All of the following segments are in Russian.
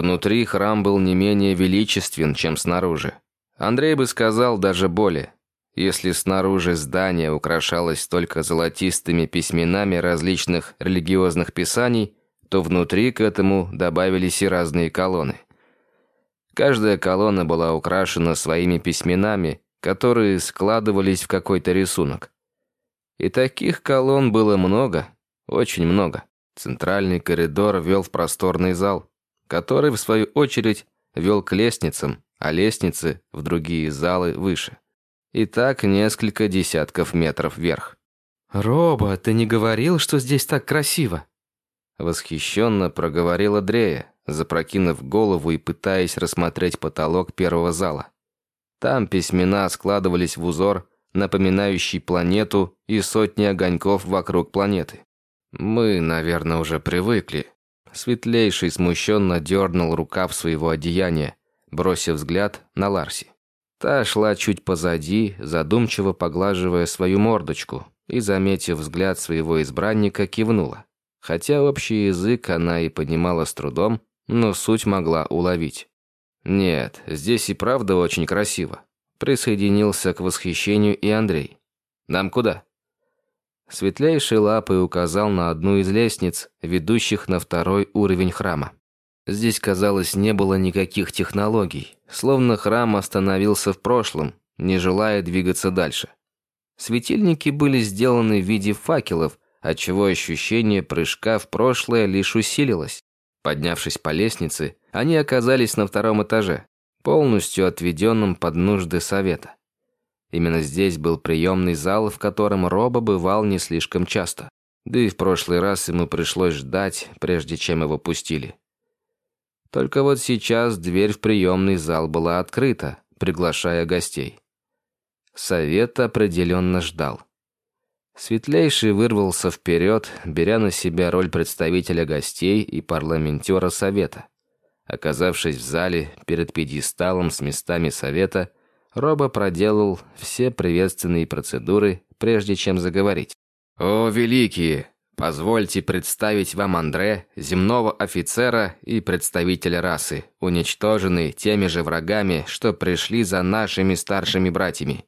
Внутри храм был не менее величествен, чем снаружи. Андрей бы сказал даже более. Если снаружи здание украшалось только золотистыми письменами различных религиозных писаний, то внутри к этому добавились и разные колонны. Каждая колонна была украшена своими письменами, которые складывались в какой-то рисунок. И таких колонн было много, очень много. Центральный коридор вел в просторный зал, который, в свою очередь, вел к лестницам, а лестницы в другие залы выше. И так несколько десятков метров вверх. «Роба, ты не говорил, что здесь так красиво?» Восхищенно проговорила Дрея, запрокинув голову и пытаясь рассмотреть потолок первого зала. Там письмена складывались в узор, напоминающий планету и сотни огоньков вокруг планеты. Мы, наверное, уже привыкли. Светлейший смущенно дернул рукав своего одеяния, бросив взгляд на Ларси. Та шла чуть позади, задумчиво поглаживая свою мордочку, и, заметив взгляд своего избранника, кивнула. Хотя общий язык она и понимала с трудом, но суть могла уловить. «Нет, здесь и правда очень красиво», – присоединился к восхищению и Андрей. «Нам куда?» Светлейший лапой указал на одну из лестниц, ведущих на второй уровень храма. Здесь, казалось, не было никаких технологий, словно храм остановился в прошлом, не желая двигаться дальше. Светильники были сделаны в виде факелов, отчего ощущение прыжка в прошлое лишь усилилось. Поднявшись по лестнице, они оказались на втором этаже, полностью отведенном под нужды совета. Именно здесь был приемный зал, в котором Роба бывал не слишком часто. Да и в прошлый раз ему пришлось ждать, прежде чем его пустили. Только вот сейчас дверь в приемный зал была открыта, приглашая гостей. Совет определенно ждал. Светлейший вырвался вперед, беря на себя роль представителя гостей и парламентера Совета. Оказавшись в зале перед пьедесталом с местами Совета, Роба проделал все приветственные процедуры, прежде чем заговорить. «О, великие! Позвольте представить вам Андре, земного офицера и представителя расы, уничтоженный теми же врагами, что пришли за нашими старшими братьями,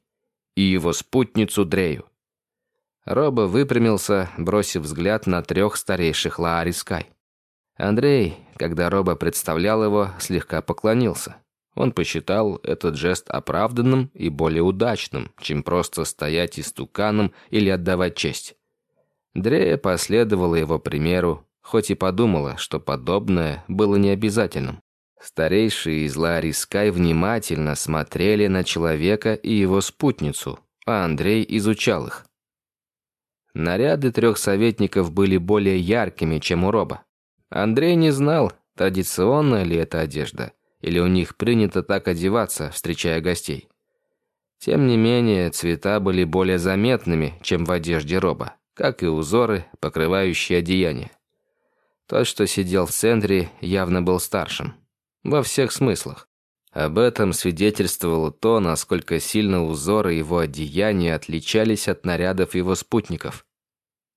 и его спутницу Дрею. Роба выпрямился, бросив взгляд на трех старейших Лаарискай. Андрей, когда Роба представлял его, слегка поклонился. Он посчитал этот жест оправданным и более удачным, чем просто стоять истуканом или отдавать честь. Дрея последовала его примеру, хоть и подумала, что подобное было необязательным. Старейшие из Ларискай внимательно смотрели на человека и его спутницу, а Андрей изучал их. Наряды трех советников были более яркими, чем у Роба. Андрей не знал, традиционная ли это одежда, или у них принято так одеваться, встречая гостей. Тем не менее, цвета были более заметными, чем в одежде Роба как и узоры, покрывающие одеяние. Тот, что сидел в центре, явно был старшим. Во всех смыслах. Об этом свидетельствовало то, насколько сильно узоры его одеяния отличались от нарядов его спутников.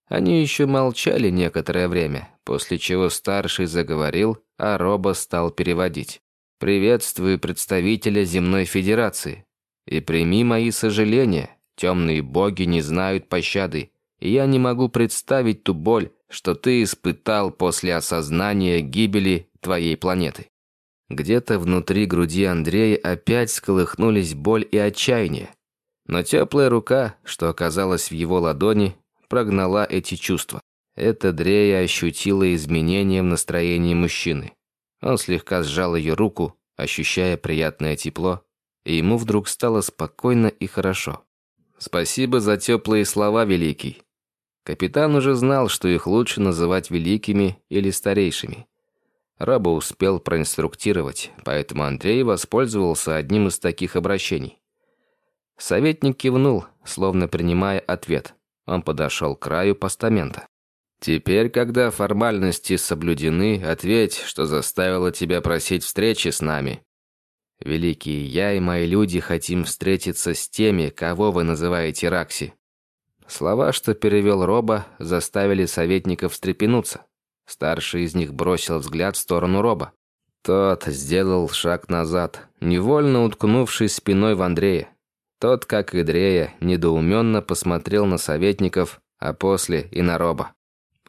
Они еще молчали некоторое время, после чего старший заговорил, а Роба стал переводить. «Приветствую представителя Земной Федерации. И прими мои сожаления, темные боги не знают пощады и я не могу представить ту боль, что ты испытал после осознания гибели твоей планеты. Где-то внутри груди Андрея опять сколыхнулись боль и отчаяние. Но теплая рука, что оказалась в его ладони, прогнала эти чувства. Это Дрея ощутила изменения в настроении мужчины. Он слегка сжал ее руку, ощущая приятное тепло, и ему вдруг стало спокойно и хорошо. «Спасибо за теплые слова, Великий. Капитан уже знал, что их лучше называть великими или старейшими. Раба успел проинструктировать, поэтому Андрей воспользовался одним из таких обращений. Советник кивнул, словно принимая ответ. Он подошел к краю постамента. «Теперь, когда формальности соблюдены, ответь, что заставило тебя просить встречи с нами. Великие, я и мои люди хотим встретиться с теми, кого вы называете Ракси. Слова, что перевел Роба, заставили советников встрепенуться. Старший из них бросил взгляд в сторону Роба. Тот сделал шаг назад, невольно уткнувшись спиной в Андрея. Тот, как и Дрея, недоуменно посмотрел на советников, а после и на Роба.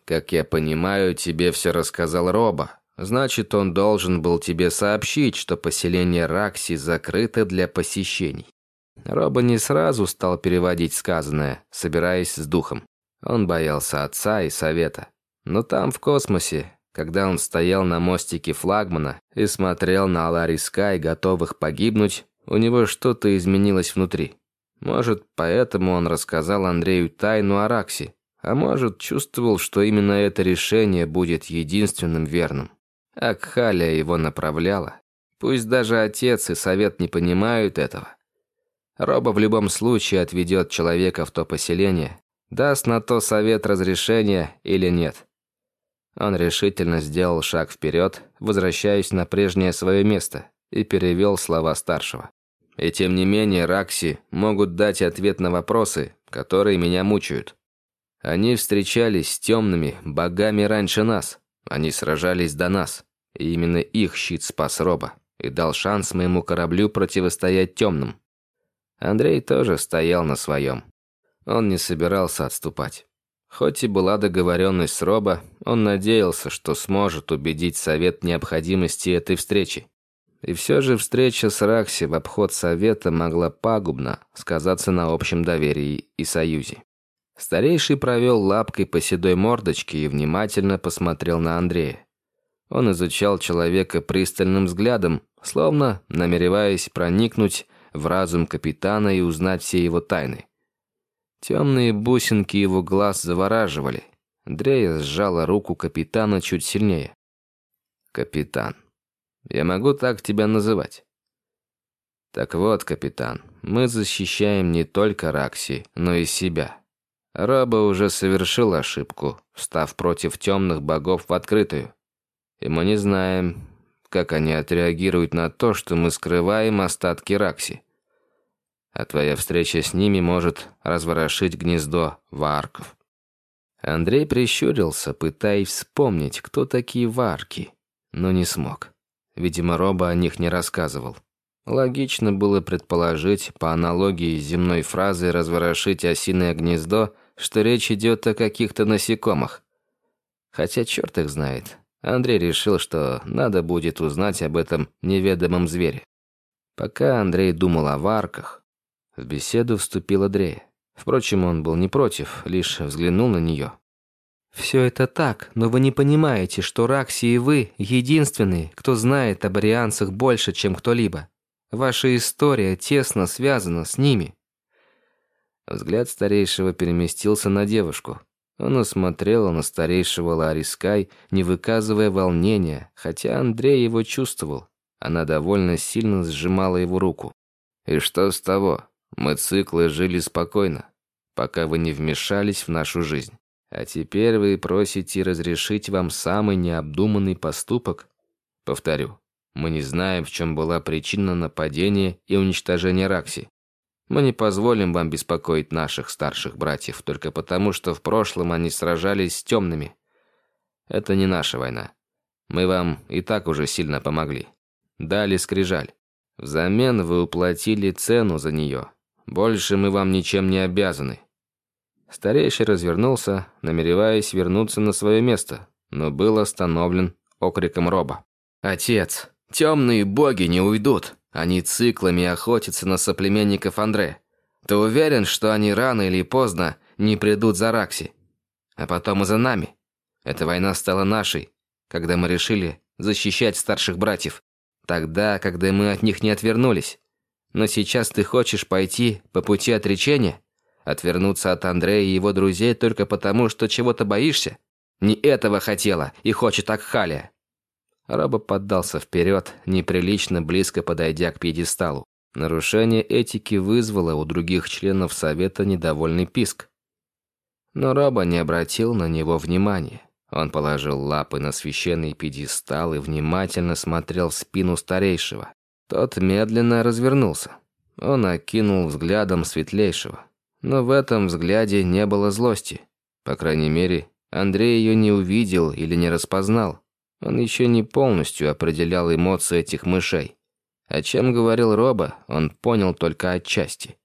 «Как я понимаю, тебе все рассказал Роба. Значит, он должен был тебе сообщить, что поселение Ракси закрыто для посещений». Роба не сразу стал переводить сказанное, собираясь с духом. Он боялся отца и совета. Но там, в космосе, когда он стоял на мостике флагмана и смотрел на Алари Скай, готовых погибнуть, у него что-то изменилось внутри. Может, поэтому он рассказал Андрею тайну о Раксе, а может, чувствовал, что именно это решение будет единственным верным. Акхаля его направляла. Пусть даже отец и совет не понимают этого. Роба в любом случае отведет человека в то поселение, даст на то совет разрешения или нет. Он решительно сделал шаг вперед, возвращаясь на прежнее свое место, и перевел слова старшего. И тем не менее, Ракси могут дать ответ на вопросы, которые меня мучают. Они встречались с темными богами раньше нас. Они сражались до нас. И именно их щит спас Роба и дал шанс моему кораблю противостоять темным. Андрей тоже стоял на своем. Он не собирался отступать. Хоть и была договоренность с Роба, он надеялся, что сможет убедить Совет необходимости этой встречи. И все же встреча с Ракси в обход Совета могла пагубно сказаться на общем доверии и союзе. Старейший провел лапкой по седой мордочке и внимательно посмотрел на Андрея. Он изучал человека пристальным взглядом, словно намереваясь проникнуть в разум капитана и узнать все его тайны. Темные бусинки его глаз завораживали. Дрея сжала руку капитана чуть сильнее. «Капитан, я могу так тебя называть?» «Так вот, капитан, мы защищаем не только Ракси, но и себя. Раба уже совершил ошибку, став против темных богов в открытую. И мы не знаем, как они отреагируют на то, что мы скрываем остатки Ракси а твоя встреча с ними может разворошить гнездо варков». Андрей прищурился, пытаясь вспомнить, кто такие варки, но не смог. Видимо, Роба о них не рассказывал. Логично было предположить, по аналогии с земной фразой «разворошить осиное гнездо», что речь идет о каких-то насекомых. Хотя черт их знает. Андрей решил, что надо будет узнать об этом неведомом звере. Пока Андрей думал о варках, в беседу вступила Дрея. Впрочем, он был не против, лишь взглянул на нее. «Все это так, но вы не понимаете, что Ракси и вы единственные, кто знает об арианцах больше, чем кто-либо. Ваша история тесно связана с ними». Взгляд старейшего переместился на девушку. Он осмотрел на старейшего Ларискай, не выказывая волнения, хотя Андрей его чувствовал. Она довольно сильно сжимала его руку. «И что с того? Мы циклы жили спокойно, пока вы не вмешались в нашу жизнь. А теперь вы просите разрешить вам самый необдуманный поступок? Повторю, мы не знаем, в чем была причина нападения и уничтожения Ракси. Мы не позволим вам беспокоить наших старших братьев только потому, что в прошлом они сражались с темными. Это не наша война. Мы вам и так уже сильно помогли. Дали скрижаль. Взамен вы уплатили цену за нее. Больше мы вам ничем не обязаны». Старейший развернулся, намереваясь вернуться на свое место, но был остановлен окриком Роба. «Отец, темные боги не уйдут. Они циклами охотятся на соплеменников Андре. Ты уверен, что они рано или поздно не придут за Ракси? А потом и за нами. Эта война стала нашей, когда мы решили защищать старших братьев. Тогда, когда мы от них не отвернулись. Но сейчас ты хочешь пойти по пути отречения? Отвернуться от Андрея и его друзей только потому, что чего-то боишься? Не этого хотела и хочет Акхалия». Раба поддался вперед, неприлично близко подойдя к пьедесталу. Нарушение этики вызвало у других членов Совета недовольный писк. Но Раба не обратил на него внимания. Он положил лапы на священный пьедестал и внимательно смотрел в спину старейшего. Тот медленно развернулся. Он окинул взглядом светлейшего. Но в этом взгляде не было злости. По крайней мере, Андрей ее не увидел или не распознал. Он еще не полностью определял эмоции этих мышей. О чем говорил Роба, он понял только отчасти.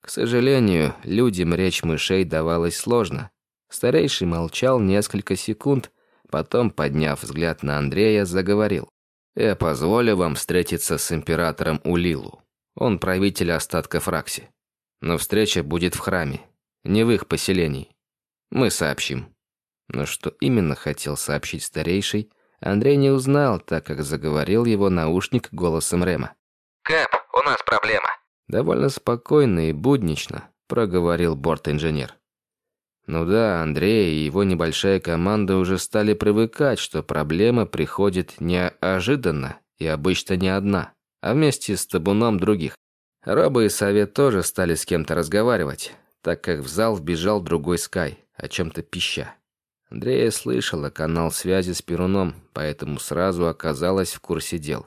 К сожалению, людям речь мышей давалась сложно. Старейший молчал несколько секунд, потом, подняв взгляд на Андрея, заговорил. «Я позволю вам встретиться с императором Улилу. Он правитель остатков Ракси. Но встреча будет в храме, не в их поселении. Мы сообщим». Но что именно хотел сообщить старейший, Андрей не узнал, так как заговорил его наушник голосом Рема. «Кэп, у нас проблема». Довольно спокойно и буднично проговорил борт-инженер. Ну да, Андрей и его небольшая команда уже стали привыкать, что проблема приходит неожиданно и обычно не одна, а вместе с табуном других. Роба и Совет тоже стали с кем-то разговаривать, так как в зал вбежал другой Скай, о чем-то пища. Андрея слышала канал связи с Перуном, поэтому сразу оказалась в курсе дел.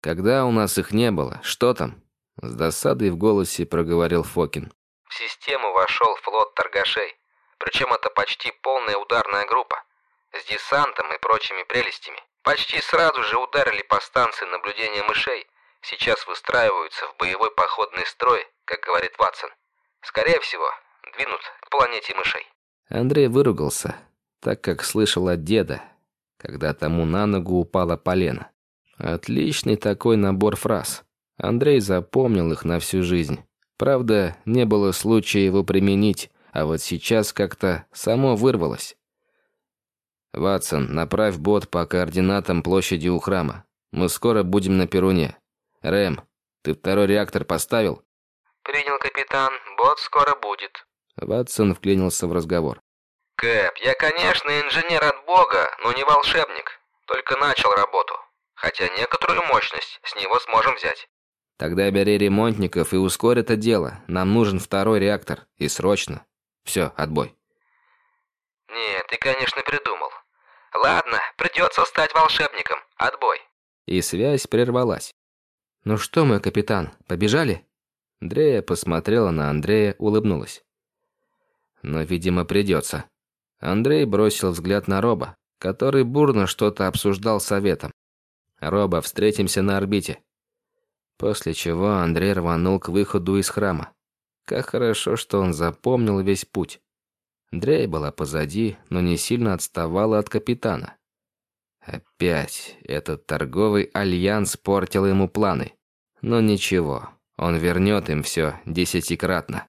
Когда у нас их не было, что там? С досадой в голосе проговорил Фокин. В систему вошел флот торгашей. Причем это почти полная ударная группа. С десантом и прочими прелестями. Почти сразу же ударили по станции наблюдения мышей. Сейчас выстраиваются в боевой походный строй, как говорит Ватсон. Скорее всего, двинут к планете мышей. Андрей выругался, так как слышал от деда, когда тому на ногу упала полена. Отличный такой набор фраз. Андрей запомнил их на всю жизнь. Правда, не было случая его применить, а вот сейчас как-то само вырвалось. «Ватсон, направь бот по координатам площади у храма. Мы скоро будем на Перуне. Рэм, ты второй реактор поставил?» «Принял, капитан. Бот скоро будет». Ватсон вклинился в разговор. «Кэп, я, конечно, инженер от бога, но не волшебник. Только начал работу. Хотя некоторую мощность с него сможем взять». «Тогда бери ремонтников и ускорь это дело. Нам нужен второй реактор. И срочно. Все, отбой». «Нет, ты, конечно, придумал. Ладно, придется стать волшебником. Отбой». И связь прервалась. «Ну что мы, капитан, побежали?» Дрея посмотрела на Андрея, улыбнулась. «Но, видимо, придется». Андрей бросил взгляд на Роба, который бурно что-то обсуждал советом. «Роба, встретимся на орбите». После чего Андрей рванул к выходу из храма. Как хорошо, что он запомнил весь путь. Андрей была позади, но не сильно отставала от капитана. Опять этот торговый альянс портил ему планы. Но ничего, он вернет им все десятикратно.